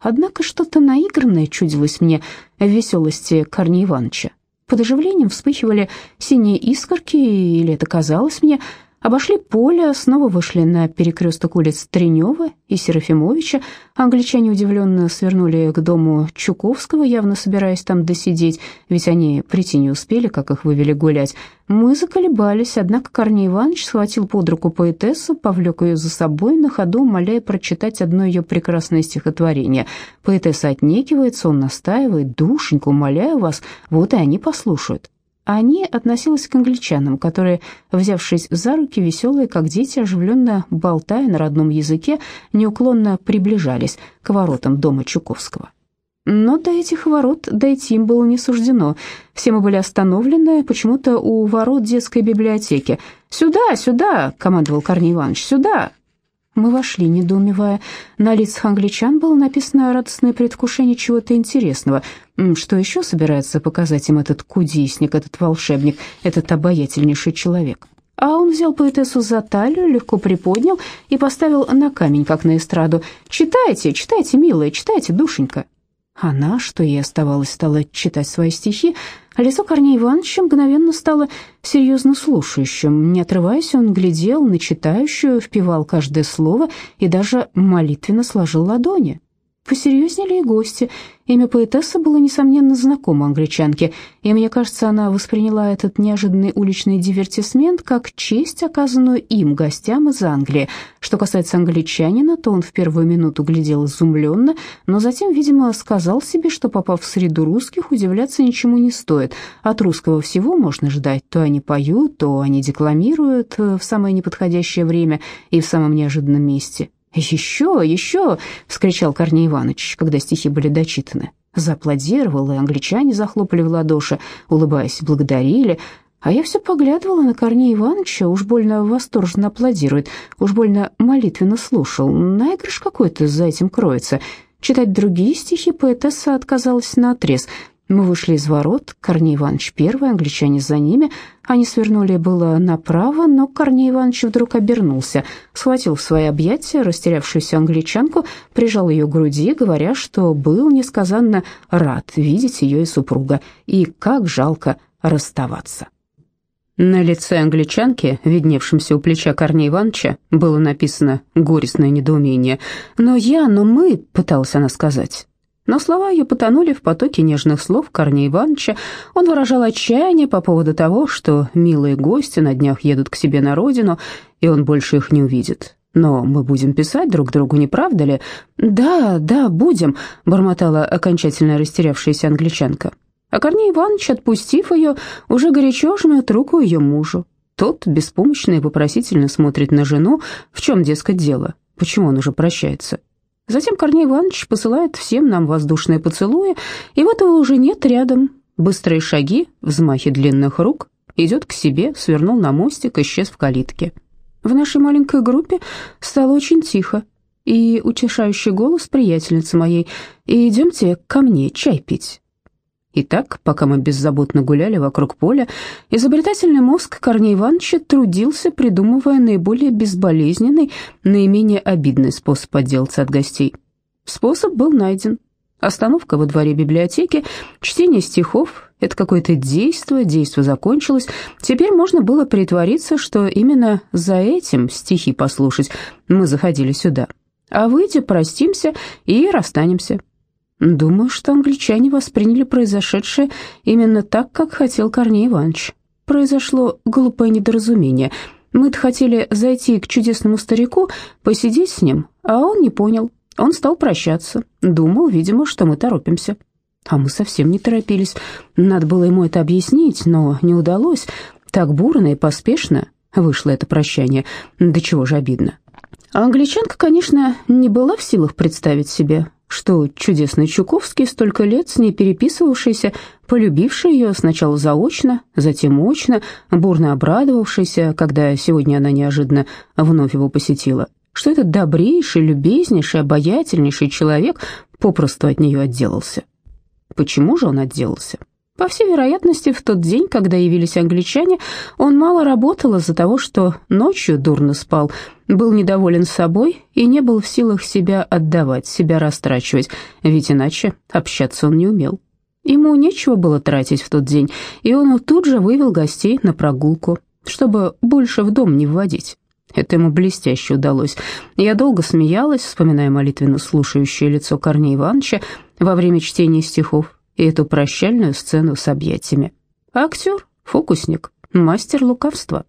Однако что-то наигранное чудилось мне в веселости Корнея Ивановича. Под оживлением вспыхивали синие искорки, или это казалось мне, Обошли поле, снова вышли на перекресток улиц Тренева и Серафимовича. Англичане удивленно свернули к дому Чуковского, явно собираясь там досидеть, ведь они прийти не успели, как их вывели гулять. Мы заколебались, однако Корней Иванович схватил под руку поэтессу, повлек ее за собой, на ходу умоляя прочитать одно ее прекрасное стихотворение. Поэтесса отнекивается, он настаивает, «Душенька, умоляю вас, вот и они послушают». Они относилась к англичанам, которые, взявшись за руки, веселые, как дети, оживленно болтая на родном языке, неуклонно приближались к воротам дома Чуковского. Но до этих ворот дойти им было не суждено. Все мы были остановлены почему-то у ворот детской библиотеки. «Сюда, сюда!» — командовал Корней Иванович. «Сюда!» Мы вошли, недоумевая. На лицах англичан было написано радостное предвкушение чего-то интересного. Что еще собирается показать им этот кудесник, этот волшебник, этот обаятельнейший человек? А он взял поэтессу за талию, легко приподнял и поставил на камень, как на эстраду. «Читайте, читайте, милая, читайте, душенька». Она, что ей оставалось, стала читать свои стихи, а лицо Корнея Ивановича мгновенно стало серьезно слушающим. Не отрываясь, он глядел на читающую, впивал каждое слово и даже молитвенно сложил ладони. Посерьезнели и гости. Имя поэтессы было, несомненно, знакомо англичанке, и, мне кажется, она восприняла этот неожиданный уличный дивертисмент как честь, оказанную им, гостям из Англии. Что касается англичанина, то он в первую минуту глядел изумленно, но затем, видимо, сказал себе, что, попав в среду русских, удивляться ничему не стоит. От русского всего можно ждать. То они поют, то они декламируют э, в самое неподходящее время и в самом неожиданном месте. «Еще, еще!» — вскричал Корней Иванович, когда стихи были дочитаны. Зааплодировал, и англичане захлопали в ладоши, улыбаясь, благодарили. А я все поглядывала на Корнея Ивановича, уж больно восторженно аплодирует, уж больно молитвенно слушал. Наигрыш какой-то за этим кроется. Читать другие стихи поэтесса отказалась наотрез — мы вышли из ворот, Корней Иванович первый, англичане за ними. Они свернули было направо, но Корней Иванович вдруг обернулся, схватил в свои объятия растерявшуюся англичанку, прижал ее к груди, говоря, что был несказанно рад видеть ее и супруга, и как жалко расставаться. На лице англичанки, видневшемся у плеча Корнея Ивановича, было написано горестное недоумение. «Но я, но мы», — пыталась она сказать. Но слова ее потонули в потоке нежных слов Корнея Ивановича. Он выражал отчаяние по поводу того, что милые гости на днях едут к себе на родину, и он больше их не увидит. «Но мы будем писать друг другу, не правда ли?» «Да, да, будем», — бормотала окончательно растерявшаяся англичанка. А Корней Иванович, отпустив ее, уже горячо жмет руку ее мужу. Тот беспомощно и вопросительно смотрит на жену, в чем, дескать, дело, почему он уже прощается. Затем Корней Иванович посылает всем нам воздушные поцелуи, и вот его уже нет рядом. Быстрые шаги, взмахи длинных рук, идет к себе, свернул на мостик, исчез в калитке. В нашей маленькой группе стало очень тихо, и утешающий голос приятельницы моей «Идемте ко мне чай пить». И так, пока мы беззаботно гуляли вокруг поля, изобретательный мозг Корнея Ивановича трудился, придумывая наиболее безболезненный, наименее обидный способ отделаться от гостей. Способ был найден. Остановка во дворе библиотеки, чтение стихов — это какое-то действо, действо закончилось. Теперь можно было притвориться, что именно за этим стихи послушать мы заходили сюда. А выйдя, простимся и расстанемся. Думаю, что англичане восприняли произошедшее именно так, как хотел Корней Иванович. Произошло глупое недоразумение. Мы-то хотели зайти к чудесному старику, посидеть с ним, а он не понял. Он стал прощаться. Думал, видимо, что мы торопимся. А мы совсем не торопились. Надо было ему это объяснить, но не удалось. Так бурно и поспешно вышло это прощание. Да чего же обидно. Англичанка, конечно, не была в силах представить себе, что чудесный Чуковский, столько лет с ней переписывавшийся, полюбивший ее сначала заочно, затем очно, бурно обрадовавшийся, когда сегодня она неожиданно вновь его посетила, что этот добрейший, любезнейший, обаятельнейший человек попросту от нее отделался. Почему же он отделался? По всей вероятности, в тот день, когда явились англичане, он мало работал из-за того, что ночью дурно спал, был недоволен собой и не был в силах себя отдавать, себя растрачивать, ведь иначе общаться он не умел. Ему нечего было тратить в тот день, и он тут же вывел гостей на прогулку, чтобы больше в дом не вводить. Это ему блестяще удалось. Я долго смеялась, вспоминая молитвенно слушающее лицо Корнея Ивановича во время чтения стихов, и эту прощальную сцену с объятиями. Актер, фокусник, мастер лукавства.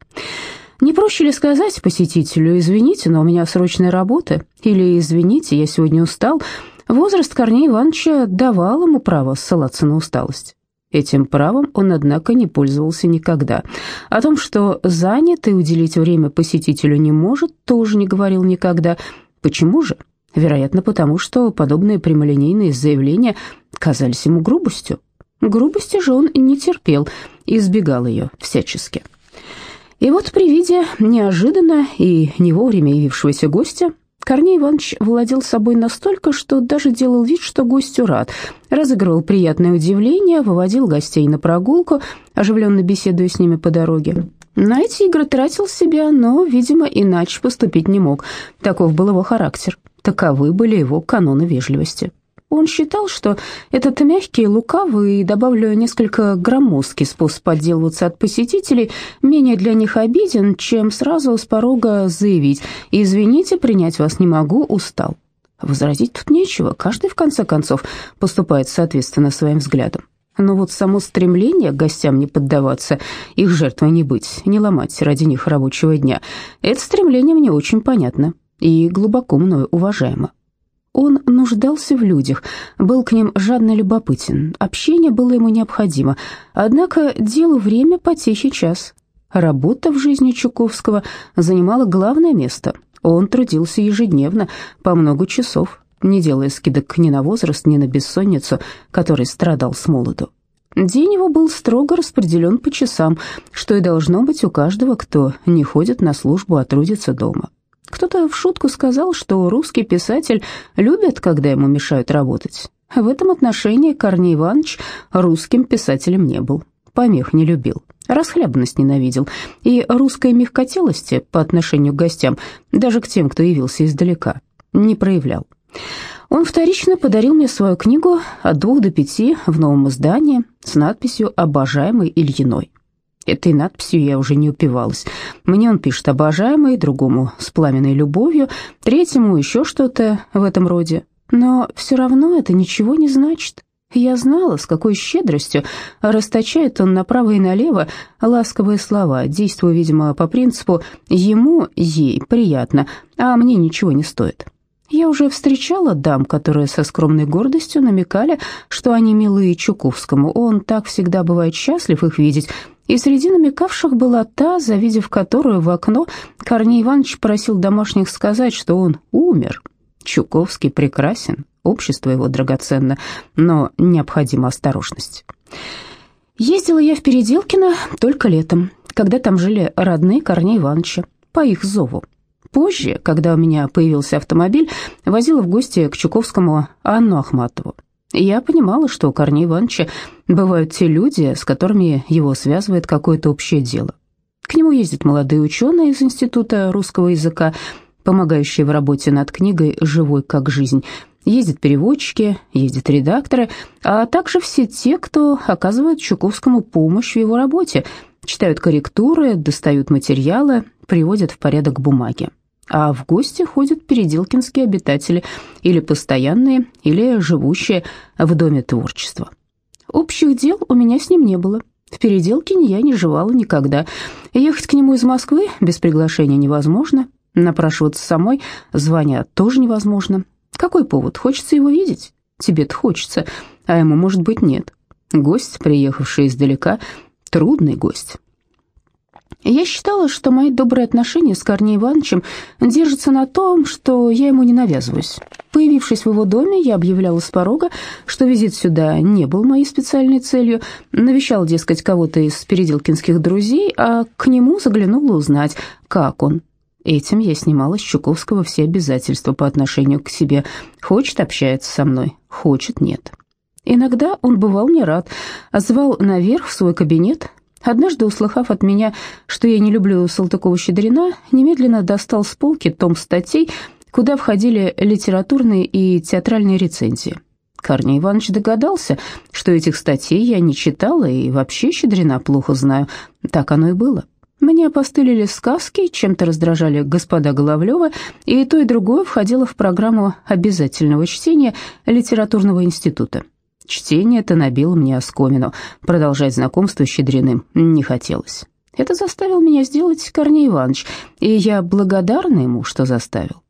Не проще ли сказать посетителю, извините, но у меня срочная работа, или извините, я сегодня устал. Возраст Корнея Ивановича давал ему право ссылаться на усталость. Этим правом он, однако, не пользовался никогда. О том, что занят и уделить время посетителю не может, тоже не говорил никогда. Почему же? Вероятно, потому что подобные прямолинейные заявления казались ему грубостью. Грубости же он не терпел и избегал ее всячески. И вот при виде неожиданно и не вовремя явившегося гостя Корней Иванович владел собой настолько, что даже делал вид, что гостю рад, разыгрывал приятное удивление, выводил гостей на прогулку, оживленно беседуя с ними по дороге. На эти игры тратил себя, но, видимо, иначе поступить не мог. Таков был его характер. Таковы были его каноны вежливости. Он считал, что этот мягкий, лукавый и, добавлю, несколько громоздкий способ отделываться от посетителей менее для них обиден, чем сразу с порога заявить «Извините, принять вас не могу, устал». Возразить тут нечего, каждый, в конце концов, поступает соответственно своим взглядам. Но вот само стремление гостям не поддаваться, их жертвой не быть, не ломать ради них рабочего дня, это стремление мне очень понятно и глубоко мною уважаемо. Он нуждался в людях, был к ним жадно любопытен, общение было ему необходимо, однако делу время потехи час. Работа в жизни Чуковского занимала главное место. Он трудился ежедневно, по много часов, не делая скидок ни на возраст, ни на бессонницу, который страдал с молоду. День его был строго распределен по часам, что и должно быть у каждого, кто не ходит на службу, а трудится дома. Кто-то в шутку сказал, что русский писатель любит, когда ему мешают работать. В этом отношении Корней Иванович русским писателем не был, помех не любил, расхлябанность ненавидел, и русской мягкотелости по отношению к гостям, даже к тем, кто явился издалека, не проявлял. Он вторично подарил мне свою книгу «От двух до пяти» в новом издании с надписью «Обожаемый Ильиной». Этой надписью я уже не упивалась. Мне он пишет «обожаемый», другому «с пламенной любовью», третьему еще что-то в этом роде. Но все равно это ничего не значит. Я знала, с какой щедростью расточает он направо и налево ласковые слова, действуя, видимо, по принципу «ему, ей приятно, а мне ничего не стоит». Я уже встречала дам, которые со скромной гордостью намекали, что они милые Чуковскому. Он так всегда бывает счастлив их видеть, и среди намекавших была та, завидев которую в окно, Корней Иванович просил домашних сказать, что он умер. Чуковский прекрасен, общество его драгоценно, но необходима осторожность. Ездила я в Переделкино только летом, когда там жили родные Корней Ивановича, по их зову. Позже, когда у меня появился автомобиль, возила в гости к Чуковскому Анну Ахматову. Я понимала, что у Корнея Ивановича бывают те люди, с которыми его связывает какое-то общее дело. К нему ездят молодые ученые из Института русского языка, помогающие в работе над книгой «Живой как жизнь», ездят переводчики, ездят редакторы, а также все те, кто оказывает Чуковскому помощь в его работе, читают корректуры, достают материалы, приводят в порядок бумаги а в гости ходят переделкинские обитатели, или постоянные, или живущие в Доме творчества. Общих дел у меня с ним не было. В Переделкине я не жевала никогда. Ехать к нему из Москвы без приглашения невозможно. Напрашиваться самой, звоня тоже невозможно. Какой повод? Хочется его видеть? Тебе-то хочется, а ему, может быть, нет. Гость, приехавший издалека, трудный гость. Я считала, что мои добрые отношения с Корнеем Ивановичем держатся на том, что я ему не навязываюсь. Появившись в его доме, я объявляла с порога, что визит сюда не был моей специальной целью, навещал, дескать, кого-то из переделкинских друзей, а к нему заглянула узнать, как он. Этим я снимала с Чуковского все обязательства по отношению к себе. Хочет – общается со мной, хочет – нет. Иногда он бывал не рад, звал наверх в свой кабинет. Однажды, услыхав от меня, что я не люблю Салтыкова-Щедрина, немедленно достал с полки том статей, куда входили литературные и театральные рецензии. Корней Иванович догадался, что этих статей я не читала и вообще Щедрина плохо знаю. Так оно и было. Мне опостылили сказки, чем-то раздражали господа Головлёва, и то и другое входило в программу обязательного чтения литературного института. Чтение это набило мне оскомину, продолжать знакомство с Щедриным не хотелось. Это заставил меня сделать Корней Иванович, и я благодарна ему, что заставил.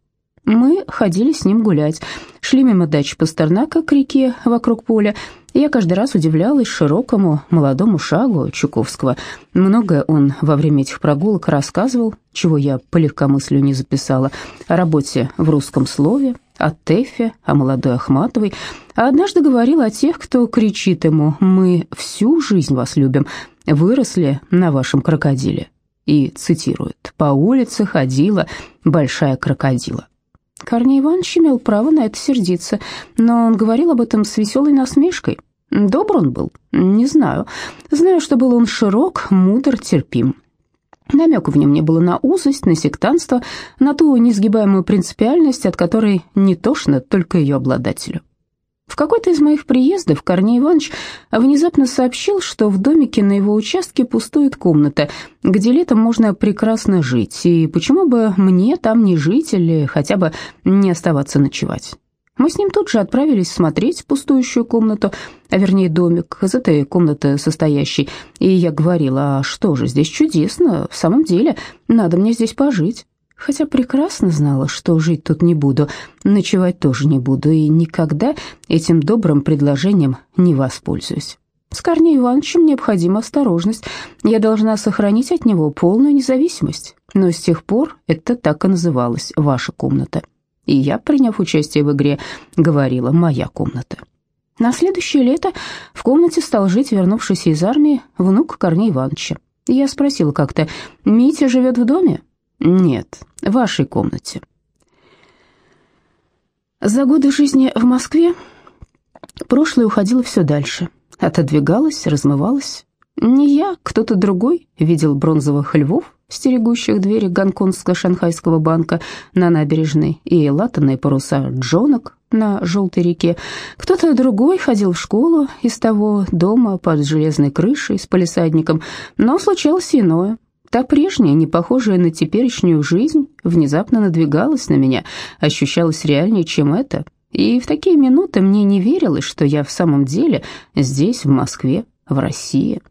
Мы ходили с ним гулять, шли мимо дачи Пастернака к реке вокруг поля, я каждый раз удивлялась широкому молодому шагу Чуковского. Многое он во время этих прогулок рассказывал, чего я по легкомыслию не записала, о работе в русском слове, о Тэфе, о молодой Ахматовой, а однажды говорил о тех, кто кричит ему «Мы всю жизнь вас любим, выросли на вашем крокодиле». И цитирует «По улице ходила большая крокодила». Корней Иванович имел право на это сердиться, но он говорил об этом с веселой насмешкой. Добр он был? Не знаю. Знаю, что был он широк, мудр, терпим. Намека в нем не было на узость, на сектантство, на ту несгибаемую принципиальность, от которой не тошно только ее обладателю. В какой-то из моих приездов Корней Иванович внезапно сообщил, что в домике на его участке пустует комната, где летом можно прекрасно жить, и почему бы мне там не жить или хотя бы не оставаться ночевать. Мы с ним тут же отправились смотреть пустующую комнату, а вернее домик, из этой комнаты состоящий, и я говорила, а что же, здесь чудесно, в самом деле, надо мне здесь пожить хотя прекрасно знала, что жить тут не буду, ночевать тоже не буду и никогда этим добрым предложением не воспользуюсь. С Корнеем Ивановичем необходима осторожность, я должна сохранить от него полную независимость, но с тех пор это так и называлось «ваша комната». И я, приняв участие в игре, говорила «моя комната». На следующее лето в комнате стал жить вернувшийся из армии внук Корнея Ивановича. Я спросила как-то, «Митя живет в доме?» «Нет, в вашей комнате». За годы жизни в Москве прошлое уходило все дальше, отодвигалось, размывалось. Не я, кто-то другой видел бронзовых львов, стерегущих двери Гонконгско-Шанхайского банка на набережной и латанные паруса джонок на Желтой реке. Кто-то другой ходил в школу из того дома под железной крышей с полисадником, но случалось иное. Та прежняя, не похожая на теперешнюю жизнь, внезапно надвигалась на меня, ощущалась реальнее, чем это. И в такие минуты мне не верилось, что я в самом деле здесь, в Москве, в России.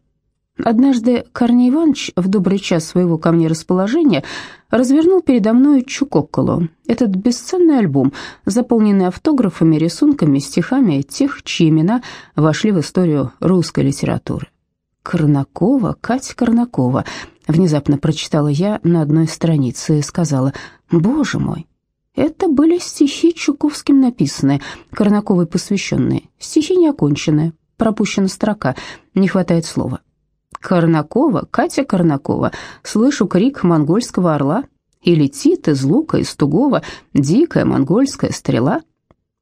Однажды Корней Иванович в добрый час своего ко мне расположения развернул передо мной Чукокколу, этот бесценный альбом, заполненный автографами, рисунками, стихами тех, чьи имена вошли в историю русской литературы. Корнакова, Катя Корнакова, Внезапно прочитала я на одной странице и сказала «Боже мой!» Это были стихи Чуковским написанные, Корнаковой посвященные. Стихи не оконченные, пропущена строка, не хватает слова. Корнакова, Катя Корнакова, слышу крик монгольского орла, и летит из лука, из тугого, дикая монгольская стрела.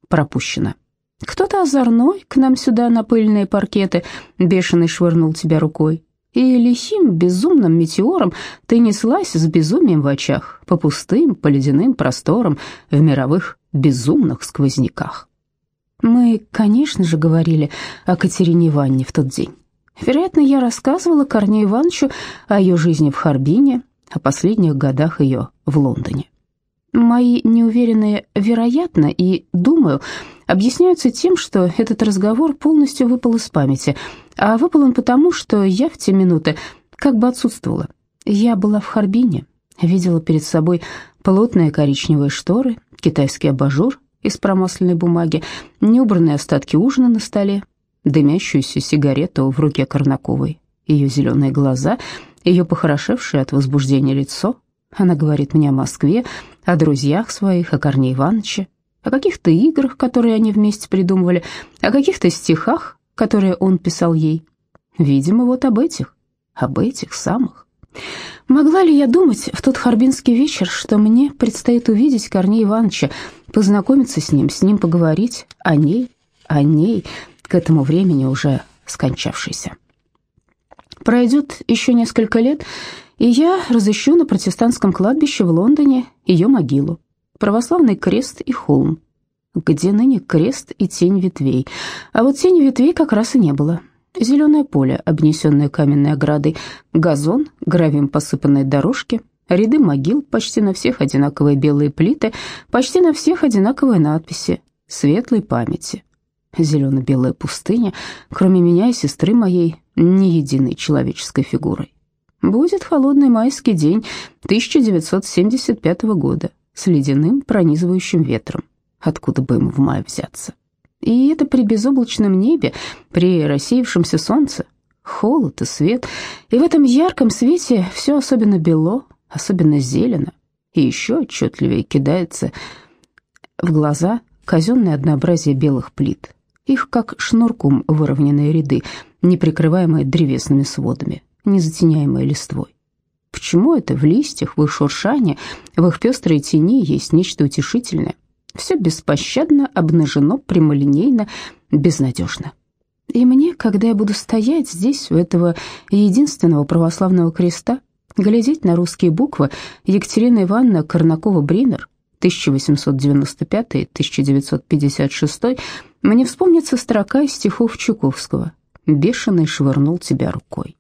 Пропущена. Кто-то озорной к нам сюда на пыльные паркеты, бешеный швырнул тебя рукой и лихим безумным метеором ты неслась с безумием в очах по пустым, по ледяным просторам в мировых безумных сквозняках. Мы, конечно же, говорили о Катерине Ивановне в тот день. Вероятно, я рассказывала Корнею Ивановичу о ее жизни в Харбине, о последних годах ее в Лондоне. Мои неуверенные «вероятно» и «думаю» объясняются тем, что этот разговор полностью выпал из памяти, а выпал он потому, что я в те минуты как бы отсутствовала. Я была в Харбине, видела перед собой плотные коричневые шторы, китайский абажур из промасленной бумаги, неубранные остатки ужина на столе, дымящуюся сигарету в руке Корнаковой, ее зеленые глаза, ее похорошевшее от возбуждения лицо. Она говорит мне о Москве, о друзьях своих, о Корне Ивановиче, о каких-то играх, которые они вместе придумывали, о каких-то стихах, которые он писал ей. Видимо, вот об этих, об этих самых. Могла ли я думать в тот харбинский вечер, что мне предстоит увидеть Корнея Ивановича, познакомиться с ним, с ним поговорить о ней, о ней, к этому времени уже скончавшийся. Пройдет еще несколько лет, и я разыщу на протестантском кладбище в Лондоне ее могилу, православный крест и холм, где ныне крест и тень ветвей. А вот тени ветвей как раз и не было. Зеленое поле, обнесенное каменной оградой, газон, гравием посыпанные дорожки, ряды могил, почти на всех одинаковые белые плиты, почти на всех одинаковые надписи «Светлой памяти». Зелено-белая пустыня, кроме меня и сестры моей, ни единой человеческой фигурой. Будет холодный майский день 1975 года с ледяным пронизывающим ветром. Откуда бы ему в мае взяться? И это при безоблачном небе, при рассеявшемся солнце, холод и свет. И в этом ярком свете все особенно бело, особенно зелено. И еще отчетливее кидается в глаза казенное однообразие белых плит. Их как шнурком выровненные ряды, не прикрываемые древесными сводами, не затеняемые листвой. Почему это в листьях, в их шуршании, в их пестрой тени есть нечто утешительное? Все беспощадно, обнажено, прямолинейно, безнадежно. И мне, когда я буду стоять здесь, у этого единственного православного креста, глядеть на русские буквы Екатерина Ивановна Корнакова-Бринер, 1895-1956, мне вспомнится строка из стихов Чуковского «Бешеный швырнул тебя рукой».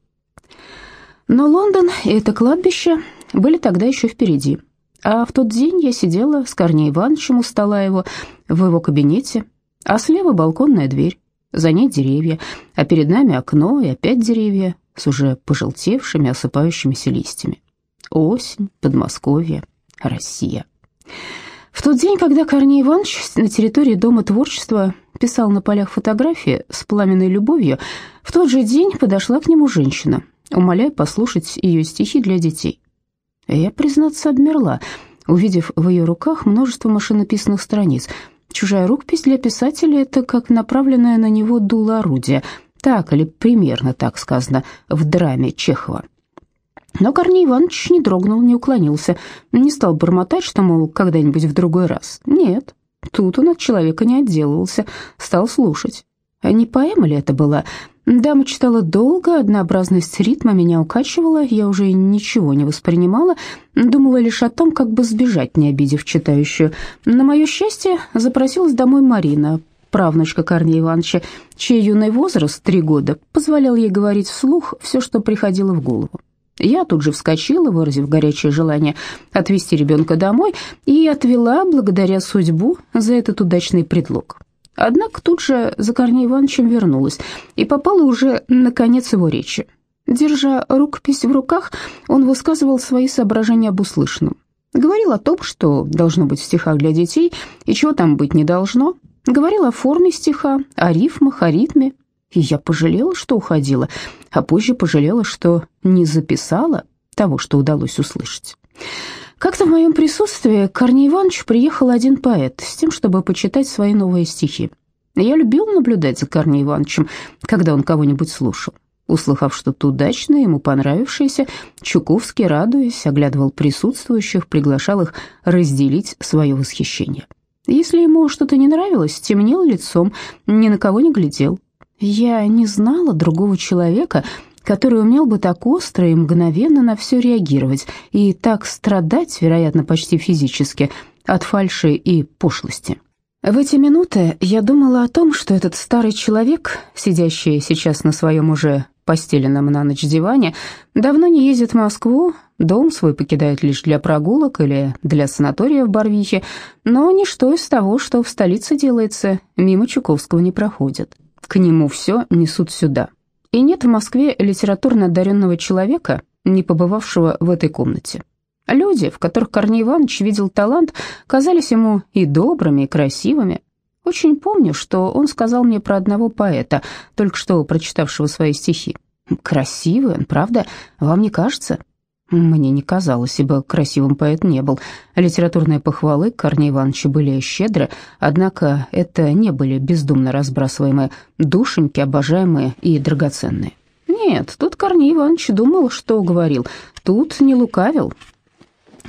Но Лондон и это кладбище были тогда еще впереди. А в тот день я сидела с Корней Ивановичем у стола его в его кабинете, а слева балконная дверь, за ней деревья, а перед нами окно и опять деревья с уже пожелтевшими, осыпающимися листьями. Осень, Подмосковье, Россия. В тот день, когда Корней Иванович на территории Дома творчества писал на полях фотографии с пламенной любовью, в тот же день подошла к нему женщина, умоляя послушать ее стихи для детей. Я, признаться, обмерла, увидев в ее руках множество машинописных страниц. Чужая рукопись для писателя — это как направленное на него дуло орудия. Так или примерно так сказано в драме Чехова. Но Корней Иванович не дрогнул, не уклонился, не стал бормотать, что, мол, когда-нибудь в другой раз. Нет, тут он от человека не отделывался, стал слушать. А не поэма ли это была? Дама читала долго, однообразность ритма меня укачивала, я уже ничего не воспринимала, думала лишь о том, как бы сбежать, не обидев читающую. На мое счастье, запросилась домой Марина, правнучка Корнея Ивановича, чей юный возраст, три года, позволял ей говорить вслух все, что приходило в голову. Я тут же вскочила, выразив горячее желание отвезти ребенка домой, и отвела, благодаря судьбу, за этот удачный предлог. Однако тут же за Корней Ивановичем вернулась и попала уже на конец его речи. Держа рукопись в руках, он высказывал свои соображения об услышанном. Говорил о том, что должно быть в стихах для детей и чего там быть не должно. Говорил о форме стиха, о рифмах, о ритме. И я пожалела, что уходила, а позже пожалела, что не записала того, что удалось услышать. Как-то в моем присутствии к Корнею Ивановичу приехал один поэт с тем, чтобы почитать свои новые стихи. Я любил наблюдать за Корнеем Ивановичем, когда он кого-нибудь слушал. Услыхав что-то удачное, ему понравившееся, Чуковский, радуясь, оглядывал присутствующих, приглашал их разделить свое восхищение. Если ему что-то не нравилось, темнел лицом, ни на кого не глядел. Я не знала другого человека, который умел бы так остро и мгновенно на все реагировать и так страдать, вероятно, почти физически, от фальши и пошлости. В эти минуты я думала о том, что этот старый человек, сидящий сейчас на своем уже постеленном на ночь диване, давно не ездит в Москву, дом свой покидает лишь для прогулок или для санатория в Барвихе, но ничто из того, что в столице делается, мимо Чуковского не проходит. К нему все несут сюда. И нет в Москве литературно одаренного человека, не побывавшего в этой комнате. Люди, в которых Корней Иванович видел талант, казались ему и добрыми, и красивыми. Очень помню, что он сказал мне про одного поэта, только что прочитавшего свои стихи. «Красивый он, правда? Вам не кажется?» Мне не казалось, ибо красивым поэт не был. Литературные похвалы Корнея Ивановича были щедры, однако это не были бездумно разбрасываемые душеньки, обожаемые и драгоценные. Нет, тут Корней Иванович думал, что говорил, тут не лукавил.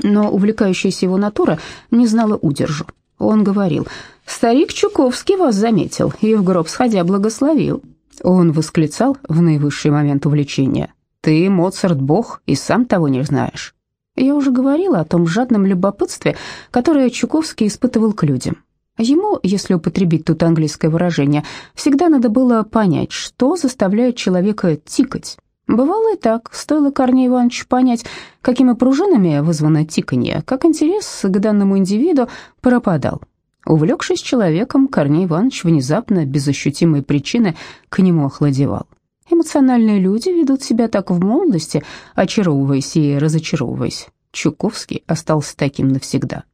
Но увлекающаяся его натура не знала удержу. Он говорил, Старик Чуковский вас заметил и в гроб сходя благословил. Он восклицал в наивысший момент увлечения. «Ты, Моцарт, бог, и сам того не знаешь». Я уже говорила о том жадном любопытстве, которое Чуковский испытывал к людям. Ему, если употребить тут английское выражение, всегда надо было понять, что заставляет человека тикать. Бывало и так, стоило Корнею Ивановичу понять, какими пружинами вызвано тиканье, как интерес к данному индивиду пропадал. Увлекшись человеком, Корней Иванович внезапно, без ощутимой причины, к нему охладевал. Эмоциональные люди ведут себя так в молодости, очаровываясь и разочаровываясь. Чуковский остался таким навсегда.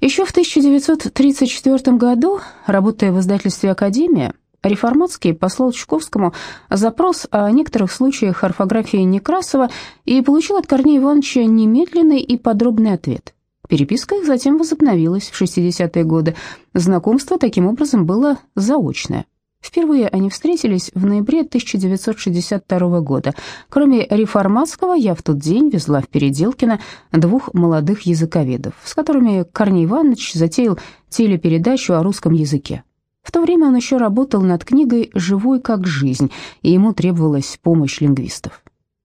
Еще в 1934 году, работая в издательстве «Академия», Реформатский послал Чуковскому запрос о некоторых случаях орфографии Некрасова и получил от Корнея Ивановича немедленный и подробный ответ – Переписка их затем возобновилась в 60-е годы. Знакомство таким образом было заочное. Впервые они встретились в ноябре 1962 года. Кроме реформатского, я в тот день везла в Переделкино двух молодых языковедов, с которыми Корней Иванович затеял телепередачу о русском языке. В то время он еще работал над книгой «Живой как жизнь», и ему требовалась помощь лингвистов.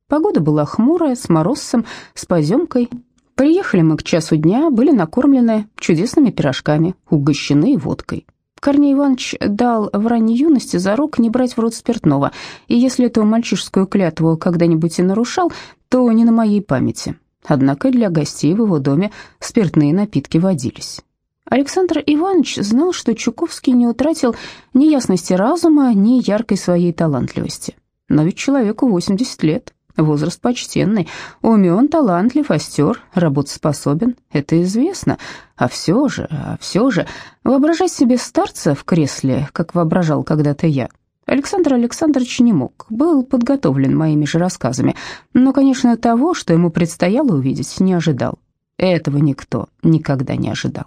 Погода была хмурая, с морозцем, с поземкой, Приехали мы к часу дня, были накормлены чудесными пирожками, угощены водкой. Корней Иванович дал в ранней юности зарок не брать в рот спиртного, и если эту мальчишескую клятву когда-нибудь и нарушал, то не на моей памяти. Однако для гостей в его доме спиртные напитки водились. Александр Иванович знал, что Чуковский не утратил ни ясности разума, ни яркой своей талантливости. Но ведь человеку 80 лет, Возраст почтенный, умен, талантлив, остер, работоспособен, это известно. А все же, а все же, воображать себе старца в кресле, как воображал когда-то я, Александр Александрович не мог, был подготовлен моими же рассказами, но, конечно, того, что ему предстояло увидеть, не ожидал. Этого никто никогда не ожидал.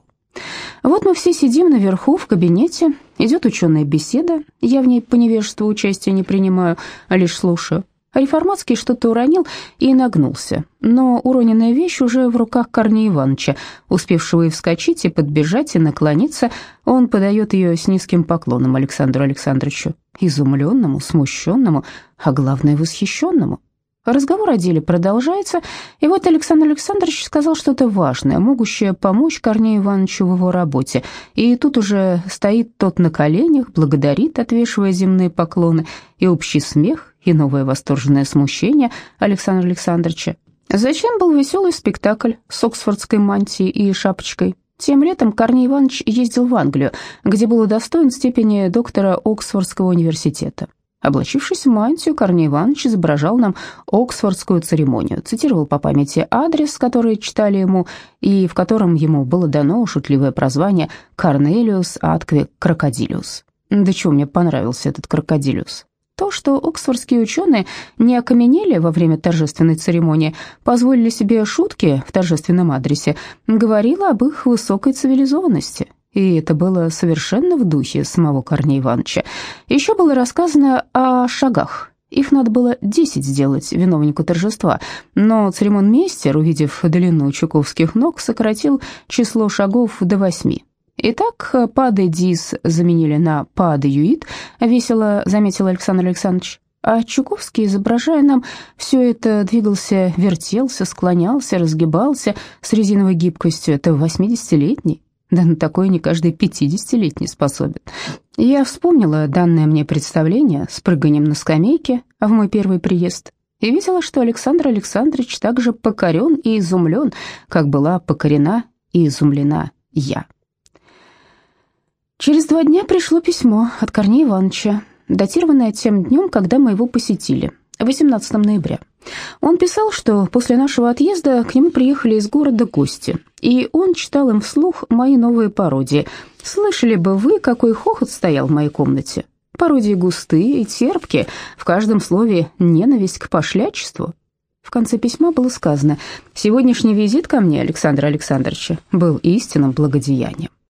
Вот мы все сидим наверху в кабинете, идет ученая беседа, я в ней по невежеству участия не принимаю, а лишь слушаю. Реформатский что-то уронил и нагнулся, но уроненная вещь уже в руках Корнея Ивановича, успевшего и вскочить, и подбежать, и наклониться. Он подает ее с низким поклоном Александру Александровичу, изумленному, смущенному, а главное, восхищенному. Разговор о деле продолжается, и вот Александр Александрович сказал что-то важное, могущее помочь Корнею Ивановичу в его работе, и тут уже стоит тот на коленях, благодарит, отвешивая земные поклоны, и общий смех, и новое восторженное смущение Александра Александровича. Зачем был веселый спектакль с оксфордской мантией и шапочкой? Тем летом Корней Иванович ездил в Англию, где был удостоен степени доктора Оксфордского университета. Облачившись в мантию, Корней Иванович изображал нам оксфордскую церемонию, цитировал по памяти адрес, который читали ему, и в котором ему было дано шутливое прозвание «Корнелиус Аткве Крокодилиус». Да чего мне понравился этот крокодилиус. То, что оксфордские ученые не окаменели во время торжественной церемонии, позволили себе шутки в торжественном адресе, говорило об их высокой цивилизованности и это было совершенно в духе самого Корнея Ивановича. Еще было рассказано о шагах. Их надо было десять сделать виновнику торжества, но церемонмейстер, увидев длину чуковских ног, сократил число шагов до восьми. Итак, пады дис заменили на пады юит, весело заметил Александр Александрович. А Чуковский, изображая нам все это, двигался, вертелся, склонялся, разгибался с резиновой гибкостью. Это восьмидесятилетний. Да на такое не каждый пятидесятилетний способен. Я вспомнила данное мне представление с прыганием на скамейке в мой первый приезд и видела, что Александр Александрович также покорен и изумлен, как была покорена и изумлена я. Через два дня пришло письмо от Корнея Ивановича, датированное тем днем, когда мы его посетили, 18 ноября. Он писал, что после нашего отъезда к нему приехали из города гости, и он читал им вслух мои новые пародии. Слышали бы вы, какой хохот стоял в моей комнате? Пародии густые и терпкие, в каждом слове ненависть к пошлячеству. В конце письма было сказано, «Сегодняшний визит ко мне, Александра Александровича, был истинным благодеянием».